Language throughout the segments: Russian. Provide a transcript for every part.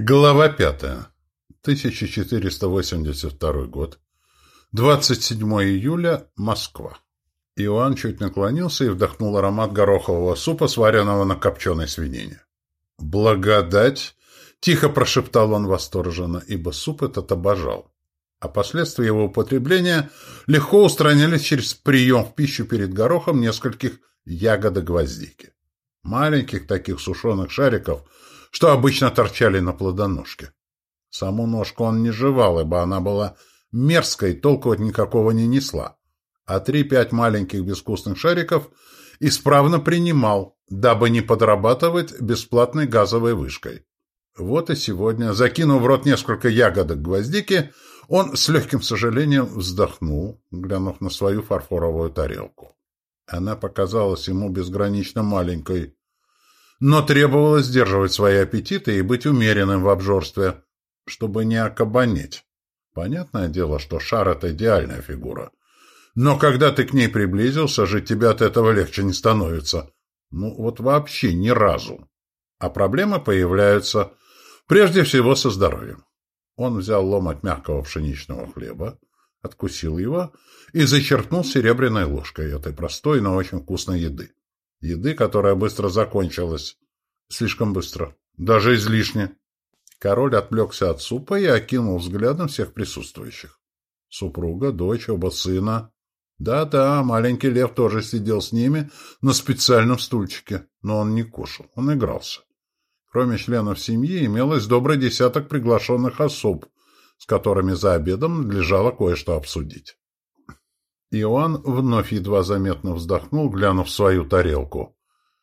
Глава пятая. 1482 год. 27 июля. Москва. Иоанн чуть наклонился и вдохнул аромат горохового супа, сваренного на копченой свинине. «Благодать!» — тихо прошептал он восторженно, ибо суп этот обожал. А последствия его употребления легко устранялись через прием в пищу перед горохом нескольких ягодок гвоздики. Маленьких таких сушеных шариков — что обычно торчали на плодоножке. Саму ножку он не жевал, ибо она была мерзкой, толку от никакого не несла. А три-пять маленьких безвкусных шариков исправно принимал, дабы не подрабатывать бесплатной газовой вышкой. Вот и сегодня, закинув в рот несколько ягодок гвоздики, он с легким сожалением вздохнул, глянув на свою фарфоровую тарелку. Она показалась ему безгранично маленькой, но требовалось сдерживать свои аппетиты и быть умеренным в обжорстве, чтобы не окабанеть. Понятное дело, что шар — это идеальная фигура. Но когда ты к ней приблизился, жить тебе от этого легче не становится. Ну, вот вообще ни разу. А проблемы появляются прежде всего со здоровьем. Он взял ломоть мягкого пшеничного хлеба, откусил его и зачерпнул серебряной ложкой этой простой, но очень вкусной еды. Еды, которая быстро закончилась. Слишком быстро. Даже излишне. Король отвлекся от супа и окинул взглядом всех присутствующих. Супруга, дочь, оба сына. Да-да, маленький лев тоже сидел с ними на специальном стульчике, но он не кушал, он игрался. Кроме членов семьи имелось добрый десяток приглашенных особ, с которыми за обедом надлежало кое-что обсудить. Иоанн вновь едва заметно вздохнул, глянув в свою тарелку,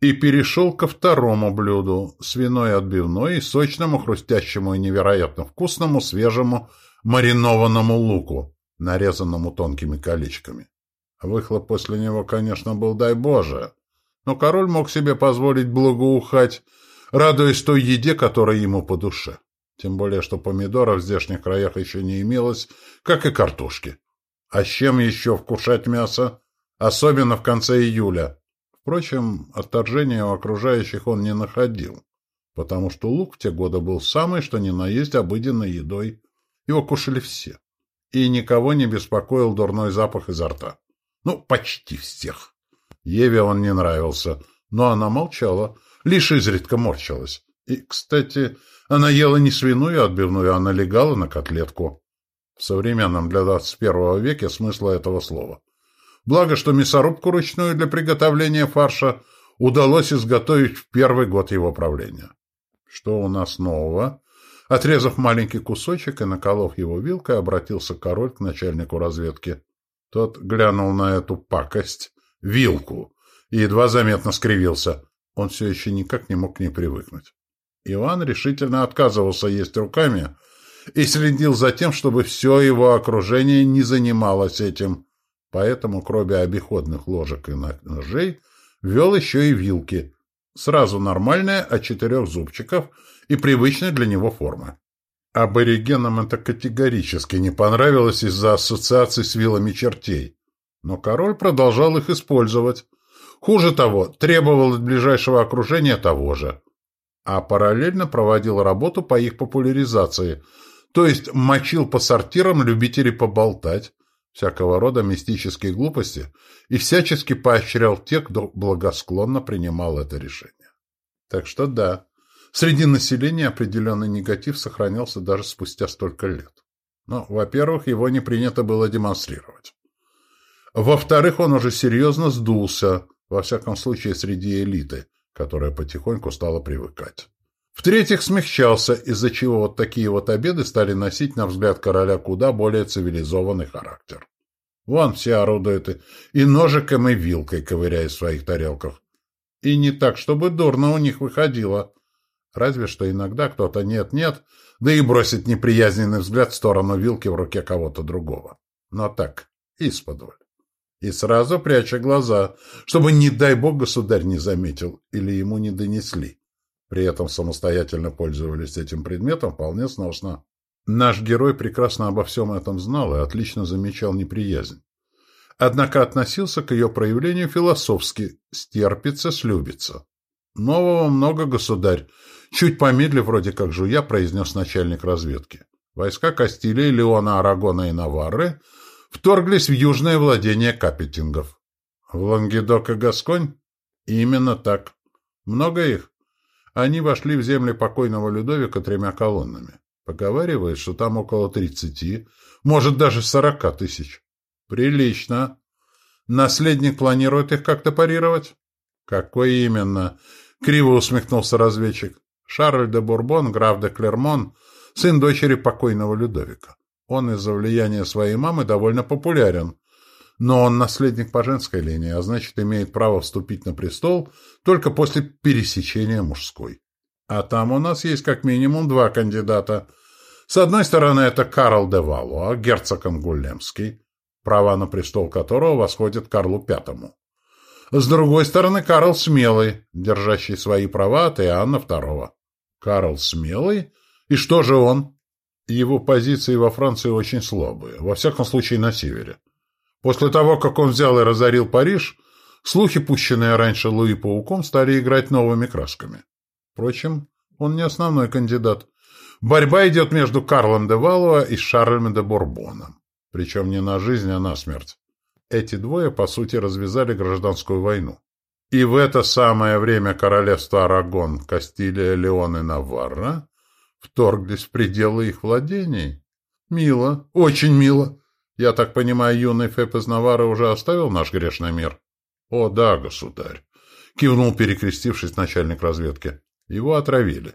и перешел ко второму блюду — свиной отбивной сочному, хрустящему и невероятно вкусному, свежему маринованному луку, нарезанному тонкими колечками. Выхлоп после него, конечно, был дай Боже, но король мог себе позволить благоухать, радуясь той еде, которая ему по душе. Тем более, что помидоров в здешних краях еще не имелось, как и картошки. А с чем еще вкушать мясо? Особенно в конце июля. Впрочем, отторжения у окружающих он не находил, потому что лук в те годы был самый, что ни на есть, обыденной едой. Его кушали все. И никого не беспокоил дурной запах изо рта. Ну, почти всех. Еве он не нравился, но она молчала, лишь изредка морщилась. И, кстати, она ела не свиную отбивную, а налегала на котлетку в современном для 21 века смысла этого слова. Благо, что мясорубку ручную для приготовления фарша удалось изготовить в первый год его правления. Что у нас нового? Отрезав маленький кусочек и наколов его вилкой, обратился король к начальнику разведки. Тот глянул на эту пакость, вилку, и едва заметно скривился. Он все еще никак не мог к ней привыкнуть. Иван решительно отказывался есть руками, и следил за тем, чтобы все его окружение не занималось этим. Поэтому, кроме обиходных ложек и ножей, вел еще и вилки. Сразу нормальные, от четырех зубчиков и привычной для него формы. Аборигенам это категорически не понравилось из-за ассоциаций с вилами чертей. Но король продолжал их использовать. Хуже того, требовал от ближайшего окружения того же. А параллельно проводил работу по их популяризации – то есть мочил по сортирам любителей поболтать, всякого рода мистические глупости, и всячески поощрял тех, кто благосклонно принимал это решение. Так что да, среди населения определенный негатив сохранялся даже спустя столько лет. Но, во-первых, его не принято было демонстрировать. Во-вторых, он уже серьезно сдулся, во всяком случае среди элиты, которая потихоньку стала привыкать. В-третьих, смягчался, из-за чего вот такие вот обеды стали носить, на взгляд короля, куда более цивилизованный характер. Вон все орудуют и ножиком, и вилкой, ковыряя в своих тарелках. И не так, чтобы дурно у них выходило. Разве что иногда кто-то нет-нет, да и бросит неприязненный взгляд в сторону вилки в руке кого-то другого. Но так, исподволь. И сразу пряча глаза, чтобы, не дай бог, государь не заметил или ему не донесли. При этом самостоятельно пользовались этим предметом вполне сносно. Наш герой прекрасно обо всем этом знал и отлично замечал неприязнь. Однако относился к ее проявлению философски «стерпится, слюбится». Нового много, государь. Чуть помедлив, вроде как жуя, произнес начальник разведки. Войска Кастилии, Леона, Арагона и Наварры вторглись в южное владение капетингов. В Лангедок и Гасконь? Именно так. Много их? Они вошли в земли покойного Людовика тремя колоннами. Поговаривают, что там около тридцати, может, даже сорока тысяч. Прилично. Наследник планирует их как-то парировать? Какой именно? Криво усмехнулся разведчик. Шарль де Бурбон, граф де Клермон, сын дочери покойного Людовика. Он из-за влияния своей мамы довольно популярен. Но он наследник по женской линии, а значит, имеет право вступить на престол только после пересечения мужской. А там у нас есть как минимум два кандидата. С одной стороны, это Карл де Валуа, герцог Ангулемский, права на престол которого восходят Карлу Пятому. С другой стороны, Карл Смелый, держащий свои права от Иоанна II. Карл Смелый? И что же он? Его позиции во Франции очень слабые, во всяком случае на севере. После того, как он взял и разорил Париж, слухи, пущенные раньше Луи Пауком, стали играть новыми красками. Впрочем, он не основной кандидат. Борьба идет между Карлом де Валуа и Шарлем де Бурбоном. Причем не на жизнь, а на смерть. Эти двое, по сути, развязали гражданскую войну. И в это самое время королевства Арагон, Кастилия, Леон и Наварра вторглись в пределы их владений. Мило, очень мило. Я так понимаю, юный Фэп из Навары уже оставил наш грешный мир? О, да, государь. Кивнул, перекрестившись, начальник разведки. Его отравили.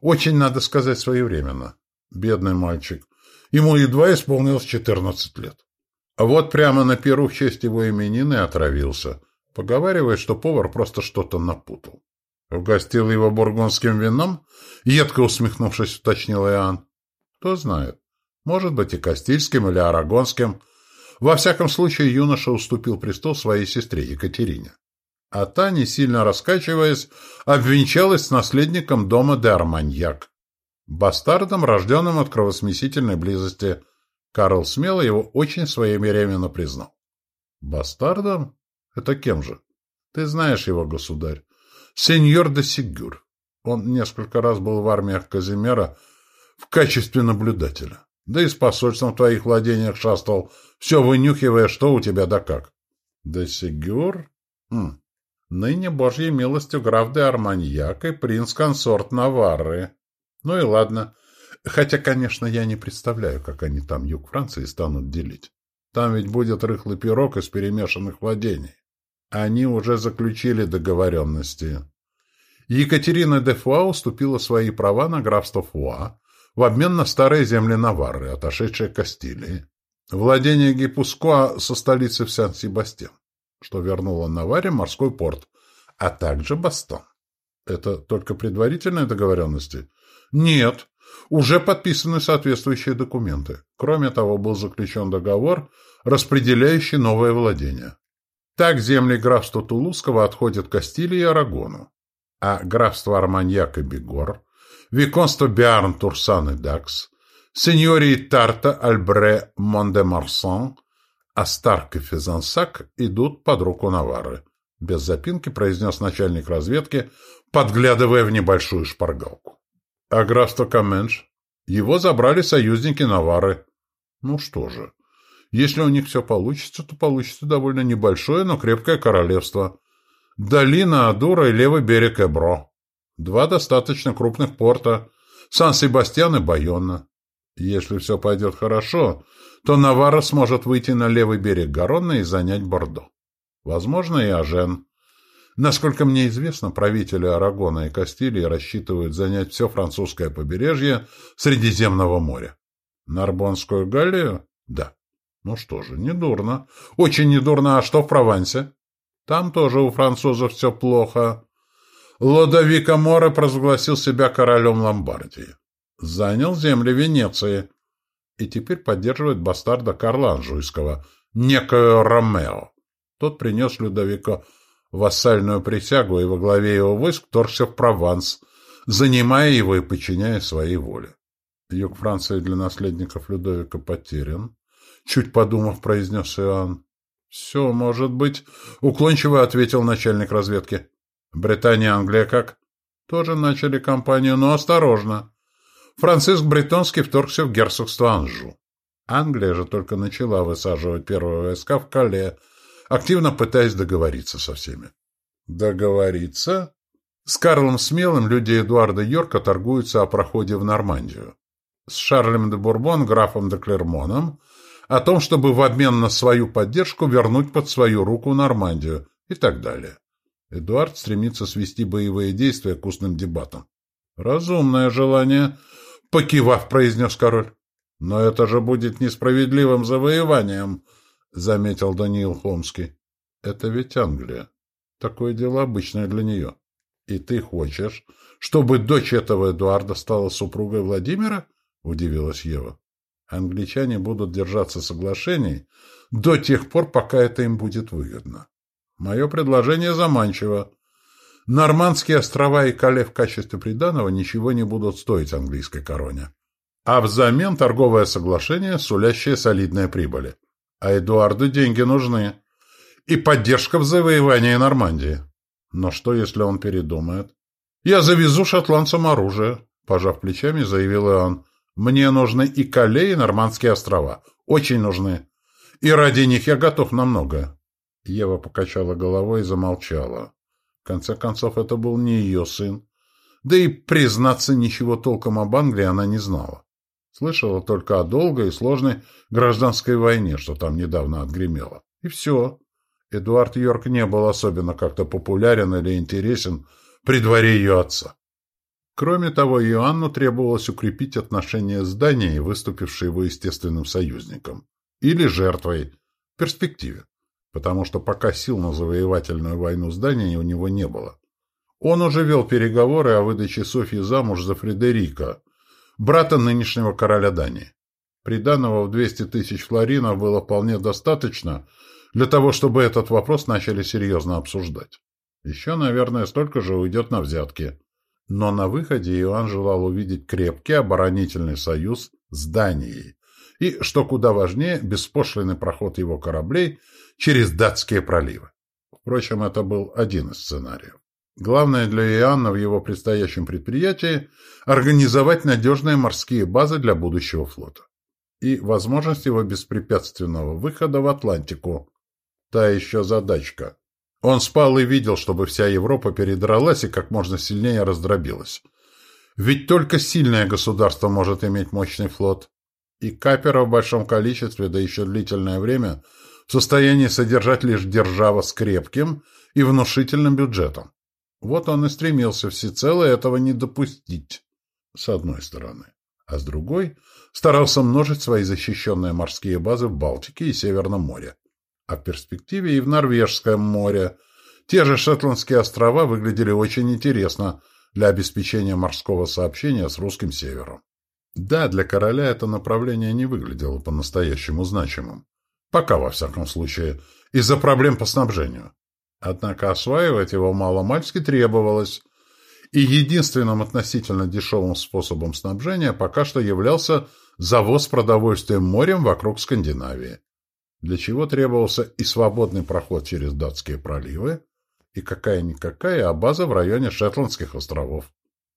Очень, надо сказать, своевременно. Бедный мальчик. Ему едва исполнилось четырнадцать лет. А вот прямо на перу в честь его именины отравился. Поговаривает, что повар просто что-то напутал. Угостил его бургундским вином? Едко усмехнувшись, уточнил Иоанн. Кто знает. Может быть, и Кастильским или Арагонским. Во всяком случае, юноша уступил престол своей сестре Екатерине. А та, не сильно раскачиваясь, обвенчалась с наследником дома де Арманьяк. Бастардом, рожденным от кровосмесительной близости. Карл смело его очень своевременно признал. Бастардом? Это кем же? Ты знаешь его, государь. Сеньор де Сигюр. Он несколько раз был в армиях Казимера в качестве наблюдателя. Да и с посольством в твоих владениях шастал, все вынюхивая, что у тебя да как. Де Сигюр? Хм. Ныне божьей милостью граф де Арманьяк и принц-консорт Наварры. Ну и ладно. Хотя, конечно, я не представляю, как они там юг Франции станут делить. Там ведь будет рыхлый пирог из перемешанных владений. Они уже заключили договоренности. Екатерина де Фуа уступила свои права на графство Фуа, в обмен на старые земли Наварры, отошедшие к Кастилии. Владение Гипускоа со столицы в Сан-Себастьян, что вернуло Наваре морской порт, а также Бастон. Это только предварительные договоренности? Нет, уже подписаны соответствующие документы. Кроме того, был заключен договор, распределяющий новое владение. Так земли графства Тулузского отходят Кастилии и Арагону, а графство Арманьяк и Бигор Виконство Беарн, Турсан и Дакс, сеньории Тарта, Альбре, Мон-де-Марсан, Астарк и Физансак идут под руку Наварры. Без запинки произнес начальник разведки, подглядывая в небольшую шпаргалку. А графство Комменж? Его забрали союзники Наварры. Ну что же, если у них все получится, то получится довольно небольшое, но крепкое королевство. Долина Адура и левый берег Эбро. Два достаточно крупных порта – Сан-Себастьян и Байонна. Если все пойдет хорошо, то Навара сможет выйти на левый берег Гаронна и занять Бордо. Возможно, и Ажен. Насколько мне известно, правители Арагона и Кастилии рассчитывают занять все французское побережье Средиземного моря. Нарбонскую Галлию? Да. Ну что же, недурно. Очень недурно. А что в Провансе? Там тоже у французов все плохо. Лодовико Море провозгласил себя королем Ломбардии. Занял земли Венеции. И теперь поддерживает бастарда Карла Анжуйского, некое Ромео. Тот принес Людовико вассальную присягу и во главе его войск торгся в Прованс, занимая его и подчиняя своей воле. Юг Франции для наследников Людовика потерян. Чуть подумав, произнес Иоанн. — Все может быть, — уклончиво ответил начальник разведки. Британия и Англия как? Тоже начали кампанию, но осторожно. Франциск Бретонский вторгся в герцогство Анжу. Англия же только начала высаживать первые войска в Кале, активно пытаясь договориться со всеми. Договориться? С Карлом Смелым люди Эдуарда Йорка торгуются о проходе в Нормандию. С Шарлем де Бурбон, графом де Клермоном, о том, чтобы в обмен на свою поддержку вернуть под свою руку Нормандию и так далее. Эдуард стремится свести боевые действия к устным дебатам. «Разумное желание», — покивав, произнес король. «Но это же будет несправедливым завоеванием», — заметил Даниил Хомский. «Это ведь Англия. Такое дело обычное для нее. И ты хочешь, чтобы дочь этого Эдуарда стала супругой Владимира?» — удивилась Ева. «Англичане будут держаться соглашений до тех пор, пока это им будет выгодно. Мое предложение заманчиво. Нормандские острова и Кале в качестве приданого ничего не будут стоить английской короне. А взамен торговое соглашение, сулящее солидные прибыли. А Эдуарду деньги нужны. И поддержка в завоевании Нормандии. Но что, если он передумает? «Я завезу шотландцам оружие», — пожав плечами, заявил Иоанн. «Мне нужны и Кале, и Нормандские острова. Очень нужны. И ради них я готов на многое». Ева покачала головой и замолчала. В конце концов, это был не ее сын. Да и, признаться, ничего толком об Англии она не знала. Слышала только о долгой и сложной гражданской войне, что там недавно отгремело. И все. Эдуард Йорк не был особенно как-то популярен или интересен при дворе ее отца. Кроме того, Иоанну требовалось укрепить отношения с Данией, выступившей его естественным союзником, или жертвой в перспективе, потому что пока сил на завоевательную войну с у него не было. Он уже вел переговоры о выдаче Софьи замуж за Фредерика, брата нынешнего короля Дании. Приданного в 200 тысяч флоринов было вполне достаточно для того, чтобы этот вопрос начали серьезно обсуждать. Еще, наверное, столько же уйдет на взятки. Но на выходе Иоанн желал увидеть крепкий оборонительный союз с Данией. И, что куда важнее, беспошлинный проход его кораблей через датские проливы. Впрочем, это был один из сценариев. Главное для Иоанна в его предстоящем предприятии – организовать надежные морские базы для будущего флота. И возможность его беспрепятственного выхода в Атлантику. Та еще задачка. Он спал и видел, чтобы вся Европа передралась и как можно сильнее раздробилась. Ведь только сильное государство может иметь мощный флот. И капера в большом количестве, да еще длительное время, в состоянии содержать лишь держава с крепким и внушительным бюджетом. Вот он и стремился всецело этого не допустить, с одной стороны. А с другой старался множить свои защищенные морские базы в Балтике и Северном море а в перспективе и в Норвежском море. Те же Шетландские острова выглядели очень интересно для обеспечения морского сообщения с русским севером. Да, для короля это направление не выглядело по-настоящему значимым. Пока, во всяком случае, из-за проблем по снабжению. Однако осваивать его мало-мальски требовалось, и единственным относительно дешевым способом снабжения пока что являлся завоз продовольствием морем вокруг Скандинавии для чего требовался и свободный проход через датские проливы, и какая-никакая, а база в районе Шетландских островов.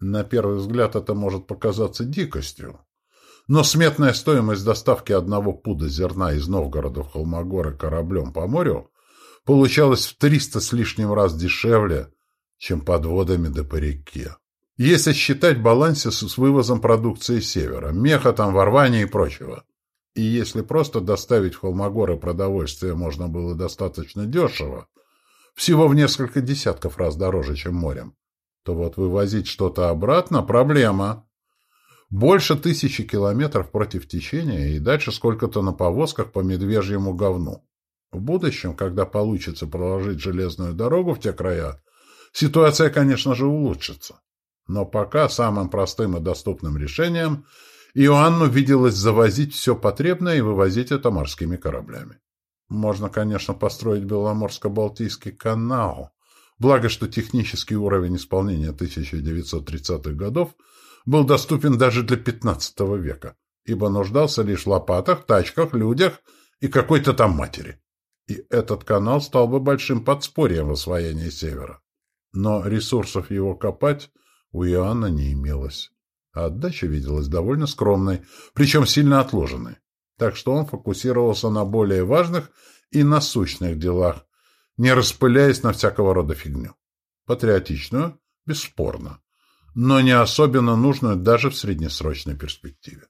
На первый взгляд это может показаться дикостью, но сметная стоимость доставки одного пуда зерна из Новгорода в Холмогоры кораблем по морю получалась в триста с лишним раз дешевле, чем подводами да по реке. Если считать балансе с вывозом продукции севера, меха там, ворвания и прочего. И если просто доставить в Холмогоры продовольствие можно было достаточно дешево, всего в несколько десятков раз дороже, чем морем, то вот вывозить что-то обратно – проблема. Больше тысячи километров против течения и дальше сколько-то на повозках по медвежьему говну. В будущем, когда получится проложить железную дорогу в те края, ситуация, конечно же, улучшится. Но пока самым простым и доступным решением – Иоанну виделось завозить все потребное и вывозить это морскими кораблями. Можно, конечно, построить Беломорско-Балтийский канал, благо что технический уровень исполнения 1930-х годов был доступен даже для XV века, ибо нуждался лишь в лопатах, тачках, людях и какой-то там матери. И этот канал стал бы большим подспорьем в освоении севера. но ресурсов его копать у Иоанна не имелось. А отдача виделась довольно скромной, причем сильно отложенной. Так что он фокусировался на более важных и насущных делах, не распыляясь на всякого рода фигню. Патриотичную, бесспорно, но не особенно нужную даже в среднесрочной перспективе.